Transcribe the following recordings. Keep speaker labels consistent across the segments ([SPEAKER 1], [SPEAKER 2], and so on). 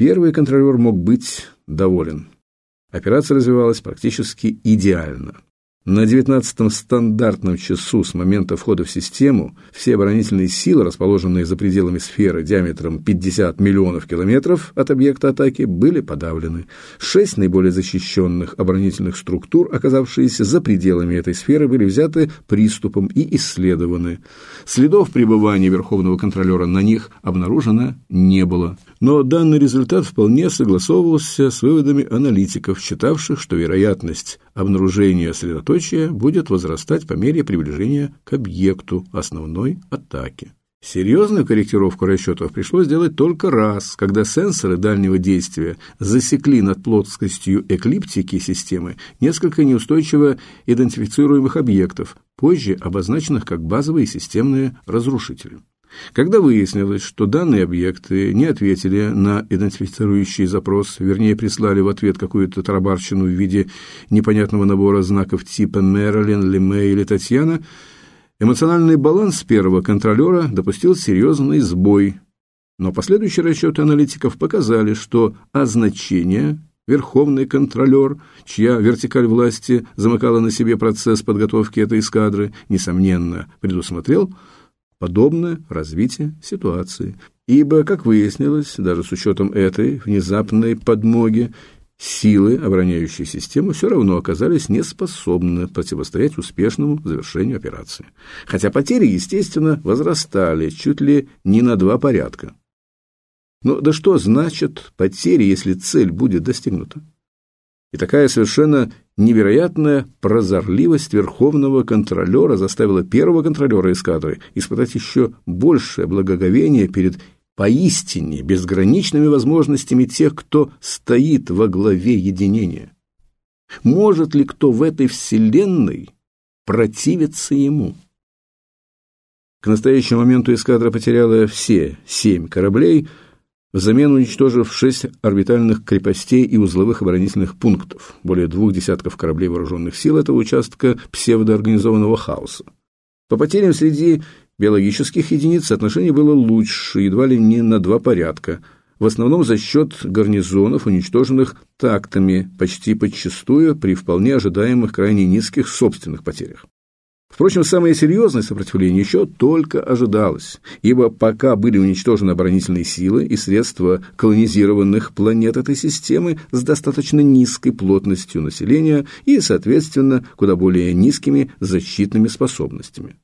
[SPEAKER 1] Первый контролер мог быть доволен. Операция развивалась практически идеально. На 19-м стандартном часу с момента входа в систему все оборонительные силы, расположенные за пределами сферы диаметром 50 миллионов километров от объекта атаки, были подавлены. Шесть наиболее защищенных оборонительных структур, оказавшиеся за пределами этой сферы, были взяты приступом и исследованы. Следов пребывания Верховного контролера на них обнаружено не было. Но данный результат вполне согласовывался с выводами аналитиков, считавших, что вероятность обнаружения средоточия будет возрастать по мере приближения к объекту основной атаки. Серьезную корректировку расчетов пришлось сделать только раз, когда сенсоры дальнего действия засекли над плоскостью эклиптики системы несколько неустойчиво идентифицируемых объектов, позже обозначенных как базовые системные разрушители. Когда выяснилось, что данные объекты не ответили на идентифицирующий запрос, вернее, прислали в ответ какую-то тарабарщину в виде непонятного набора знаков типа Мэрилин, Леме или Татьяна, эмоциональный баланс первого контролера допустил серьезный сбой. Но последующие расчеты аналитиков показали, что означение верховный контролер, чья вертикаль власти замыкала на себе процесс подготовки этой эскадры, несомненно, предусмотрел – подобное развитие ситуации. Ибо, как выяснилось, даже с учетом этой внезапной подмоги, силы, обороняющие систему, все равно оказались неспособны противостоять успешному завершению операции. Хотя потери, естественно, возрастали чуть ли не на два порядка. Но да что значит потери, если цель будет достигнута? И такая совершенно невероятная прозорливость верховного контролера заставила первого контролера эскадры испытать еще большее благоговение перед поистине безграничными возможностями тех, кто стоит во главе единения. Может ли кто в этой вселенной противиться ему? К настоящему моменту эскадра потеряла все семь кораблей – взамен уничтожив шесть орбитальных крепостей и узловых оборонительных пунктов, более двух десятков кораблей вооруженных сил этого участка псевдоорганизованного хаоса. По потерям среди биологических единиц отношение было лучше, едва ли не на два порядка, в основном за счет гарнизонов, уничтоженных тактами, почти подчастую при вполне ожидаемых крайне низких собственных потерях. Впрочем, самое серьезное сопротивление еще только ожидалось, ибо пока были уничтожены оборонительные силы и средства колонизированных планет этой системы с достаточно низкой плотностью населения и, соответственно, куда более низкими защитными способностями.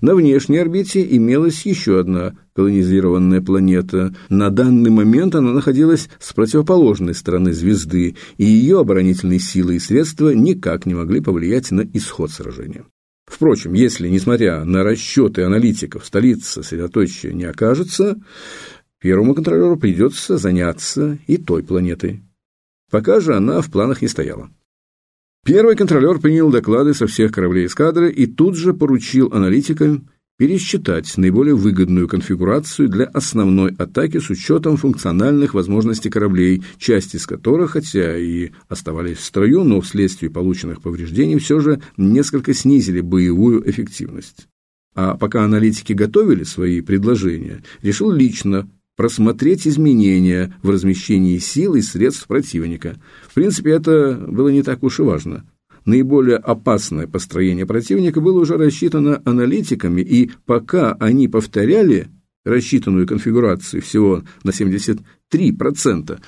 [SPEAKER 1] На внешней орбите имелась еще одна колонизированная планета. На данный момент она находилась с противоположной стороны звезды, и ее оборонительные силы и средства никак не могли повлиять на исход сражения. Впрочем, если, несмотря на расчеты аналитиков, столица средоточия не окажется, первому контролеру придется заняться и той планетой. Пока же она в планах не стояла. Первый контролер принял доклады со всех кораблей эскадры и тут же поручил аналитикам пересчитать наиболее выгодную конфигурацию для основной атаки с учетом функциональных возможностей кораблей, части из которых, хотя и оставались в строю, но вследствие полученных повреждений все же несколько снизили боевую эффективность. А пока аналитики готовили свои предложения, решил лично просмотреть изменения в размещении сил и средств противника. В принципе, это было не так уж и важно наиболее опасное построение противника было уже рассчитано аналитиками, и пока они повторяли рассчитанную конфигурацию всего на 73%,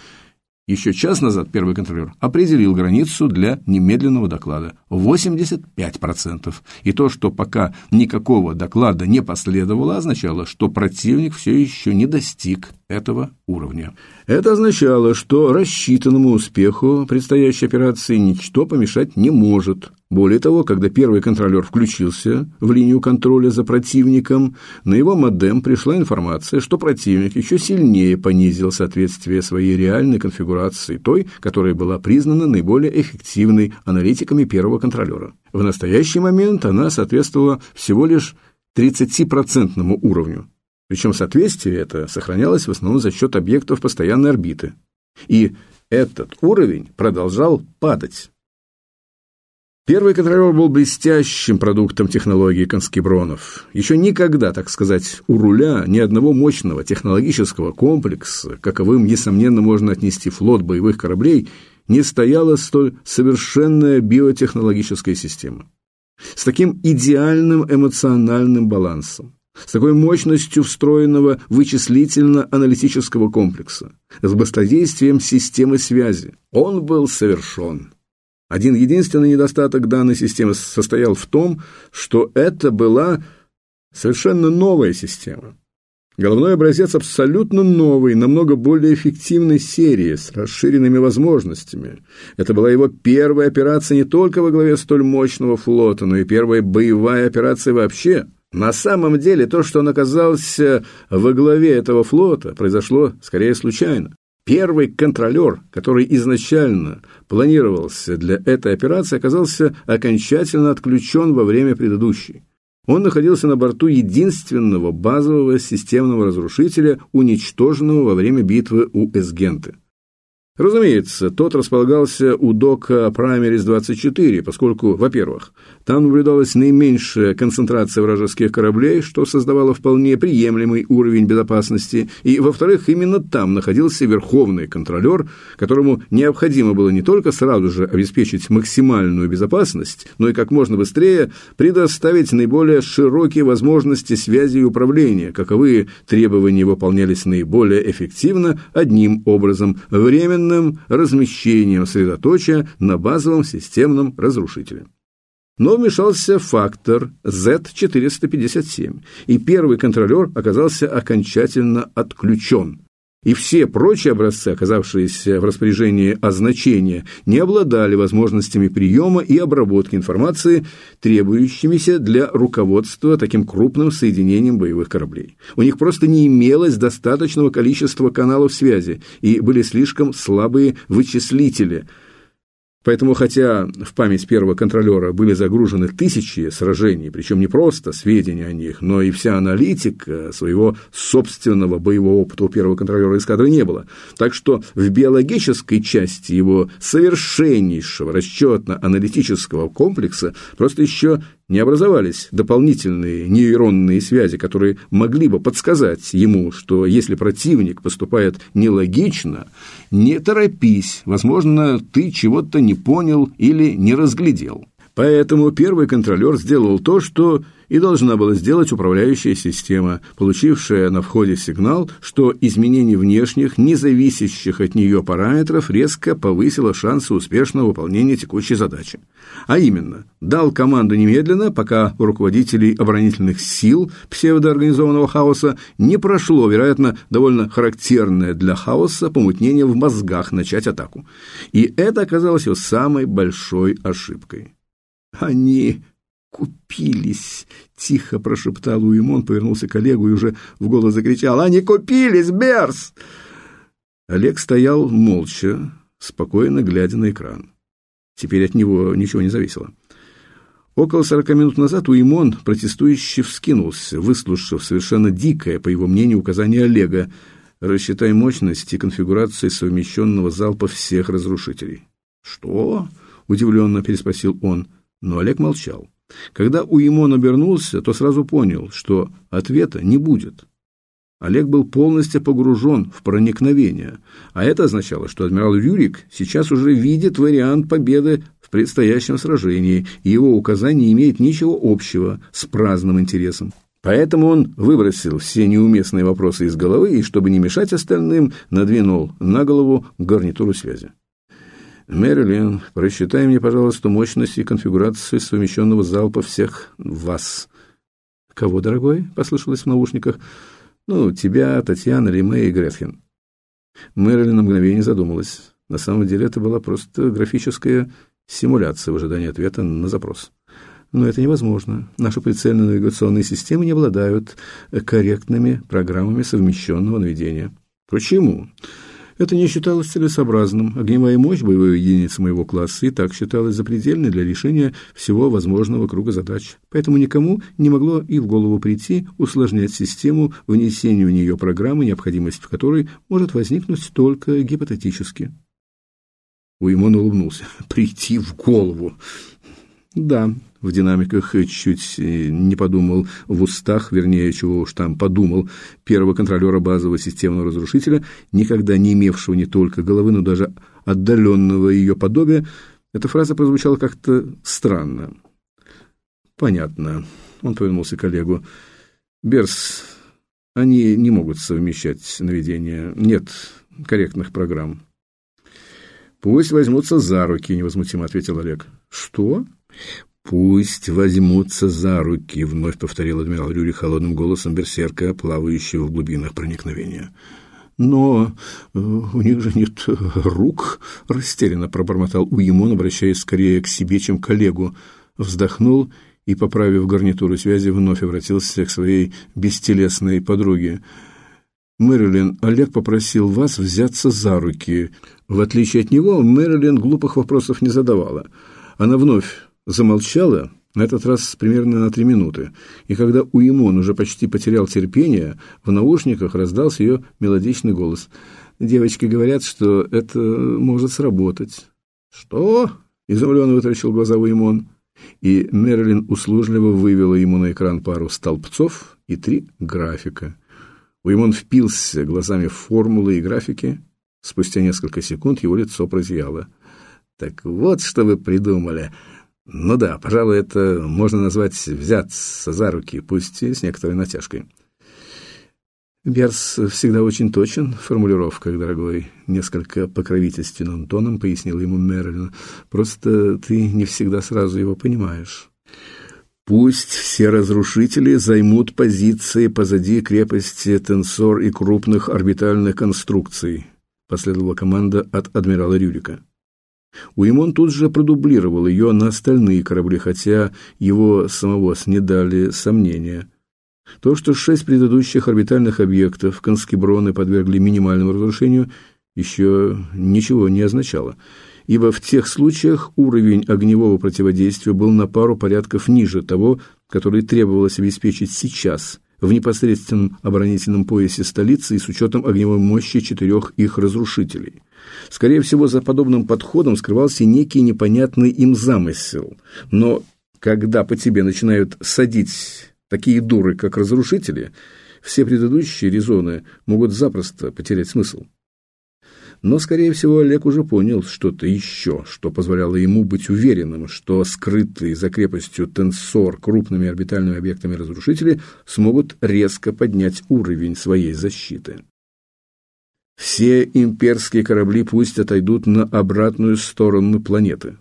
[SPEAKER 1] еще час назад первый контролер определил границу для немедленного доклада – 85%. И то, что пока никакого доклада не последовало, означало, что противник все еще не достиг этого уровня. Это означало, что рассчитанному успеху предстоящей операции ничто помешать не может. Более того, когда первый контролер включился в линию контроля за противником, на его модем пришла информация, что противник еще сильнее понизил соответствие своей реальной конфигурации той, которая была признана наиболее эффективной аналитиками первого контролера. В настоящий момент она соответствовала всего лишь 30% уровню, причем соответствие это сохранялось в основном за счет объектов постоянной орбиты. И этот уровень продолжал падать. Первый контролер был блестящим продуктом технологии конскебронов. Еще никогда, так сказать, у руля ни одного мощного технологического комплекса, каковым, несомненно, можно отнести флот боевых кораблей, не стояла столь совершенная биотехнологическая система. С таким идеальным эмоциональным балансом, с такой мощностью встроенного вычислительно-аналитического комплекса, с быстродействием системы связи. Он был совершен. Один единственный недостаток данной системы состоял в том, что это была совершенно новая система. Головной образец абсолютно новый, намного более эффективной серии, с расширенными возможностями. Это была его первая операция не только во главе столь мощного флота, но и первая боевая операция вообще. На самом деле, то, что он оказался во главе этого флота, произошло скорее случайно. Первый контролер, который изначально планировался для этой операции, оказался окончательно отключен во время предыдущей. Он находился на борту единственного базового системного разрушителя, уничтоженного во время битвы у Эсгенты. Разумеется, тот располагался у дока Праймерис 24, поскольку, во-первых, там наблюдалась наименьшая концентрация вражеских кораблей, что создавало вполне приемлемый уровень безопасности, и, во-вторых, именно там находился верховный контролер, которому необходимо было не только сразу же обеспечить максимальную безопасность, но и как можно быстрее предоставить наиболее широкие возможности связи и управления, каковые требования выполнялись наиболее эффективно одним образом – временно временным размещением средоточия на базовом системном разрушителе. Но вмешался фактор Z457, и первый контролер оказался окончательно отключен – и все прочие образцы, оказавшиеся в распоряжении означения, не обладали возможностями приема и обработки информации, требующимися для руководства таким крупным соединением боевых кораблей. У них просто не имелось достаточного количества каналов связи и были слишком слабые вычислители – Поэтому, хотя в память первого контролера были загружены тысячи сражений, причем не просто сведения о них, но и вся аналитика своего собственного боевого опыта у первого контролера эскадры не было. Так что в биологической части его совершеннейшего расчетно-аналитического комплекса просто еще не образовались дополнительные нейронные связи, которые могли бы подсказать ему, что если противник поступает нелогично, не торопись, возможно, ты чего-то не понял или не разглядел. Поэтому первый контролер сделал то, что и должна была сделать управляющая система, получившая на входе сигнал, что изменение внешних, не зависящих от нее параметров резко повысило шансы успешного выполнения текущей задачи. А именно, дал команду немедленно, пока у руководителей оборонительных сил псевдоорганизованного хаоса не прошло, вероятно, довольно характерное для хаоса помутнение в мозгах начать атаку. И это оказалось его самой большой ошибкой. Они купились!» — тихо прошептал Уимон, повернулся к Олегу и уже в голос закричал. «Они купились, Берс!» Олег стоял молча, спокойно глядя на экран. Теперь от него ничего не зависело. Около сорока минут назад Уимон протестующе вскинулся, выслушав совершенно дикое, по его мнению, указание Олега «Рассчитай мощность и конфигурацию совмещенного залпа всех разрушителей». «Что?» — удивленно переспросил он, но Олег молчал. Когда Уимон обернулся, то сразу понял, что ответа не будет. Олег был полностью погружен в проникновение, а это означало, что адмирал Рюрик сейчас уже видит вариант победы в предстоящем сражении, и его указание не имеет ничего общего с праздным интересом. Поэтому он выбросил все неуместные вопросы из головы и, чтобы не мешать остальным, надвинул на голову гарнитуру связи. Мэрилин, просчитай мне, пожалуйста, мощность и конфигурацию совмещенного залпа всех вас. Кого, дорогой? послышалось в наушниках. Ну, тебя, Татьяна, Лиме и Гретхен. Мэрилин на мгновение задумалась. На самом деле это была просто графическая симуляция в ожидании ответа на запрос. Но это невозможно. Наши прицельные навигационные системы не обладают корректными программами совмещенного наведения. Почему? Это не считалось целесообразным. Огневая мощь боевой единицы моего класса и так считалась запредельной для решения всего возможного круга задач. Поэтому никому не могло и в голову прийти усложнять систему внесения в нее программы, необходимость в которой может возникнуть только гипотетически. Уимон улыбнулся. «Прийти в голову!» Да, в динамиках чуть не подумал, в устах, вернее, чего уж там подумал, первого контролера базового системного разрушителя, никогда не имевшего не только головы, но даже отдаленного ее подобия, эта фраза прозвучала как-то странно. Понятно. Он повернулся к коллегу. Берс, они не могут совмещать наведение. Нет корректных программ. Пусть возьмутся за руки, невозмутимо ответил Олег. Что? Пусть возьмутся за руки, вновь повторил адмирал Рюри холодным голосом берсерка, плавающего в глубинах проникновения. Но э, у них же нет рук, растерянно пробормотал Уимон, обращаясь скорее к себе, чем к коллегу. Вздохнул и, поправив гарнитуру связи, вновь обратился к своей бестелесной подруге. «Мэрилин, Олег попросил вас взяться за руки. В отличие от него, Мэрилин глупых вопросов не задавала. Она вновь замолчала, на этот раз примерно на три минуты, и когда Уимон уже почти потерял терпение, в наушниках раздался ее мелодичный голос. «Девочки говорят, что это может сработать». «Что?» — изумленно вытаращил глаза Уимон и Мерлин услужливо вывела ему на экран пару столбцов и три графика. Уимон впился глазами в формулы и графики. Спустя несколько секунд его лицо прозияло. «Так вот, что вы придумали. Ну да, пожалуй, это можно назвать взяться за руки, пусть и с некоторой натяжкой». Берс всегда очень точен в формулировках, дорогой, несколько покровительственным тоном пояснил ему Мерлин. Просто ты не всегда сразу его понимаешь. Пусть все разрушители займут позиции позади крепости Тенсор и крупных орбитальных конструкций, последовала команда от адмирала Рюрика. Уимон тут же продублировал ее на остальные корабли, хотя его самого снедали сомнения – то, что шесть предыдущих орбитальных объектов конскеброны подвергли минимальному разрушению, еще ничего не означало, ибо в тех случаях уровень огневого противодействия был на пару порядков ниже того, который требовалось обеспечить сейчас в непосредственном оборонительном поясе столицы и с учетом огневой мощи четырех их разрушителей. Скорее всего, за подобным подходом скрывался некий непонятный им замысел, но когда по тебе начинают садить такие дуры, как разрушители, все предыдущие резоны могут запросто потерять смысл. Но, скорее всего, Олег уже понял что-то еще, что позволяло ему быть уверенным, что скрытые за крепостью Тенсор крупными орбитальными объектами разрушители смогут резко поднять уровень своей защиты. Все имперские корабли пусть отойдут на обратную сторону планеты.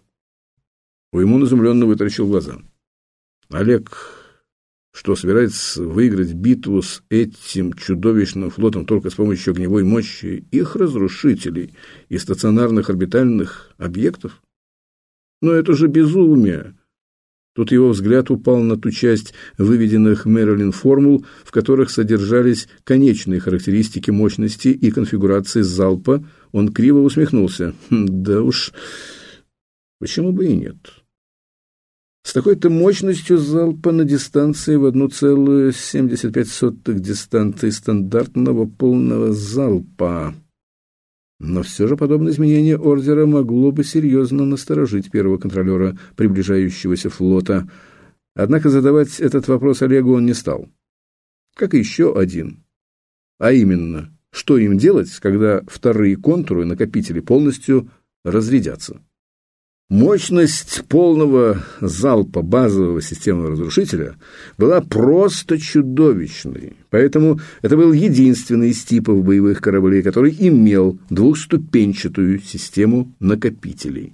[SPEAKER 1] Уймун изумленно вытаращил глаза. Олег что собирается выиграть битву с этим чудовищным флотом только с помощью огневой мощи их разрушителей и стационарных орбитальных объектов? Но это же безумие. Тут его взгляд упал на ту часть выведенных Мэрилин формул, в которых содержались конечные характеристики мощности и конфигурации залпа. Он криво усмехнулся. «Хм, да уж, почему бы и нет? С такой-то мощностью залпа на дистанции в 1,75 дистанции стандартного полного залпа. Но все же подобное изменение ордера могло бы серьезно насторожить первого контролера приближающегося флота. Однако задавать этот вопрос Олегу он не стал. Как и еще один. А именно, что им делать, когда вторые контуры накопители полностью разрядятся? Мощность полного залпа базового системного разрушителя была просто чудовищной, поэтому это был единственный из типов боевых кораблей, который имел двухступенчатую систему накопителей.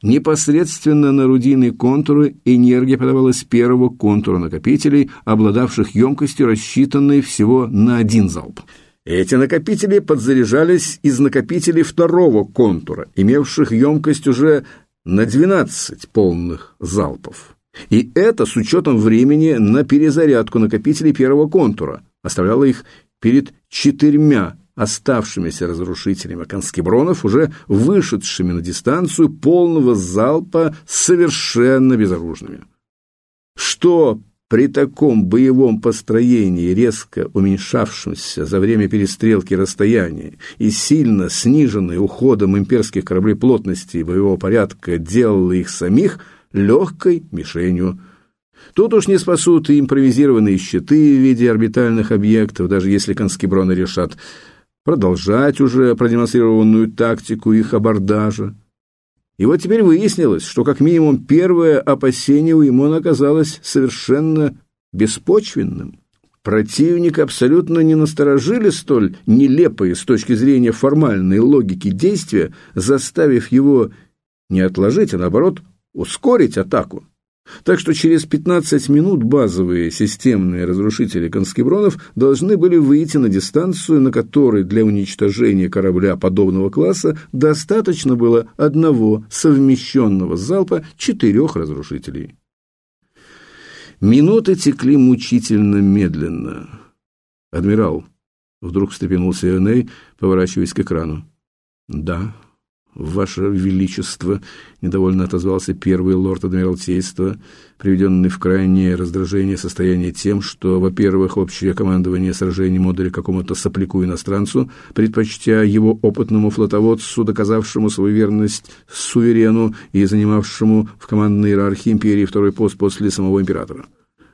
[SPEAKER 1] Непосредственно на орудийные контуры энергия подавалась с первого контура накопителей, обладавших емкостью, рассчитанной всего на один залп. Эти накопители подзаряжались из накопителей второго контура, имевших емкость уже на 12 полных залпов. И это с учетом времени на перезарядку накопителей первого контура, оставляло их перед четырьмя оставшимися разрушителями конскебронов, уже вышедшими на дистанцию полного залпа совершенно безоружными. Что при таком боевом построении, резко уменьшавшемся за время перестрелки расстояния и сильно сниженной уходом имперских кораблей плотности и боевого порядка, делало их самих легкой мишенью. Тут уж не спасут и импровизированные щиты в виде орбитальных объектов, даже если конскеброны решат продолжать уже продемонстрированную тактику их абордажа. И вот теперь выяснилось, что как минимум первое опасение у Имона оказалось совершенно беспочвенным. Противник абсолютно не насторожили столь нелепые с точки зрения формальной логики действия, заставив его не отложить, а наоборот ускорить атаку. Так что через 15 минут базовые системные разрушители конскебронов должны были выйти на дистанцию, на которой для уничтожения корабля подобного класса достаточно было одного совмещенного залпа четырех разрушителей. Минуты текли мучительно медленно. «Адмирал», — вдруг встрепенулся Эней, поворачиваясь к экрану. «Да, «Ваше Величество», — недовольно отозвался первый лорд Адмиралтейства, приведенный в крайнее раздражение состояние тем, что, во-первых, общее командование сражений модуля какому-то сопляку-иностранцу, предпочтя его опытному флотоводцу, доказавшему свою верность суверену и занимавшему в командной иерархии империи второй пост после самого императора.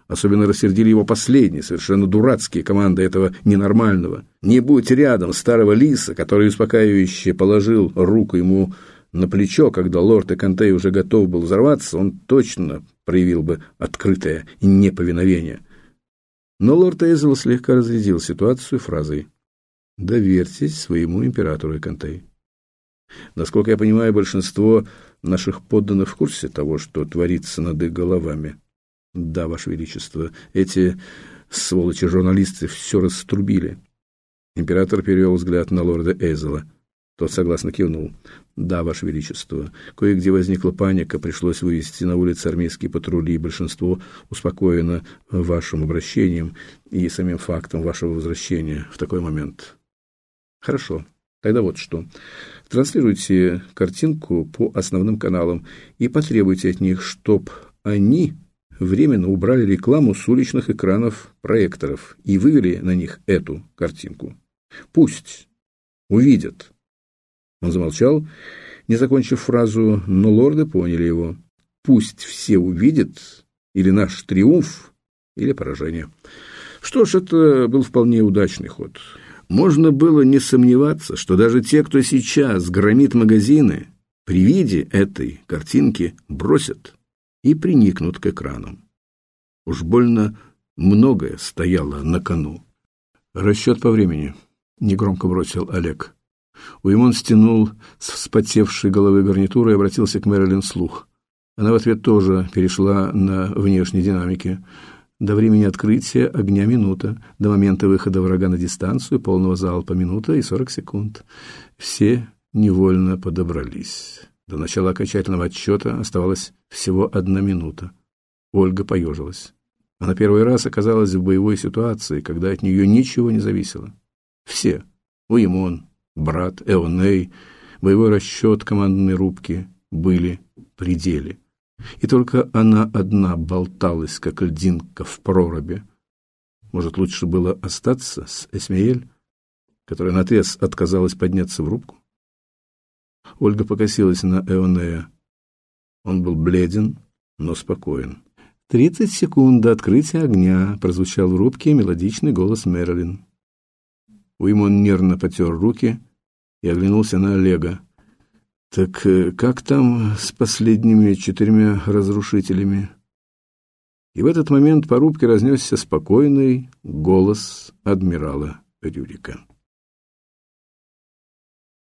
[SPEAKER 1] Особенно рассердили его последние, совершенно дурацкие команды этого ненормального. Не будь рядом старого лиса, который успокаивающе положил руку ему на плечо, когда лорд Экантей уже готов был взорваться, он точно проявил бы открытое неповиновение. Но лорд Эйзел слегка разрядил ситуацию фразой «Доверьтесь своему императору Экантей». Насколько я понимаю, большинство наших подданных в курсе того, что творится над их головами. Да, Ваше Величество, эти сволочи-журналисты все раструбили. Император перевел взгляд на лорда Эйзела. Тот согласно кивнул. «Да, Ваше Величество. Кое-где возникла паника, пришлось вывести на улицы армейские патрули, большинство успокоено вашим обращением и самим фактом вашего возвращения в такой момент». «Хорошо. Тогда вот что. Транслируйте картинку по основным каналам и потребуйте от них, чтоб они временно убрали рекламу с уличных экранов проекторов и вывели на них эту картинку. Пусть увидят. Он замолчал, не закончив фразу, но лорды поняли его. Пусть все увидят или наш триумф, или поражение. Что ж, это был вполне удачный ход. Можно было не сомневаться, что даже те, кто сейчас громит магазины, при виде этой картинки бросят и приникнут к экранам. Уж больно многое стояло на кону. Расчет по времени, негромко бросил Олег. Уимон стянул с вспотевшей головы гарнитуры и обратился к Мэрилин слух. Она в ответ тоже перешла на внешние динамики. До времени открытия огня минута, до момента выхода врага на дистанцию полного залпа минута и сорок секунд. Все невольно подобрались. До начала окончательного отсчета оставалась всего одна минута. Ольга поежилась. Она первый раз оказалась в боевой ситуации, когда от нее ничего не зависело. Все – Уимон, брат, Эоней, боевой расчет командной рубки – были пределе. И только она одна болталась, как льдинка в проробе. Может, лучше было остаться с Эсмеель, которая наотрез отказалась подняться в рубку? Ольга покосилась на Эонея. Он был бледен, но спокоен. «Тридцать секунд до открытия огня», — прозвучал в рубке мелодичный голос Мэрилин. Уимон нервно потер руки и оглянулся на Олега. «Так э, как там с последними четырьмя разрушителями?» И в этот момент по рубке разнесся спокойный голос адмирала Рюрика.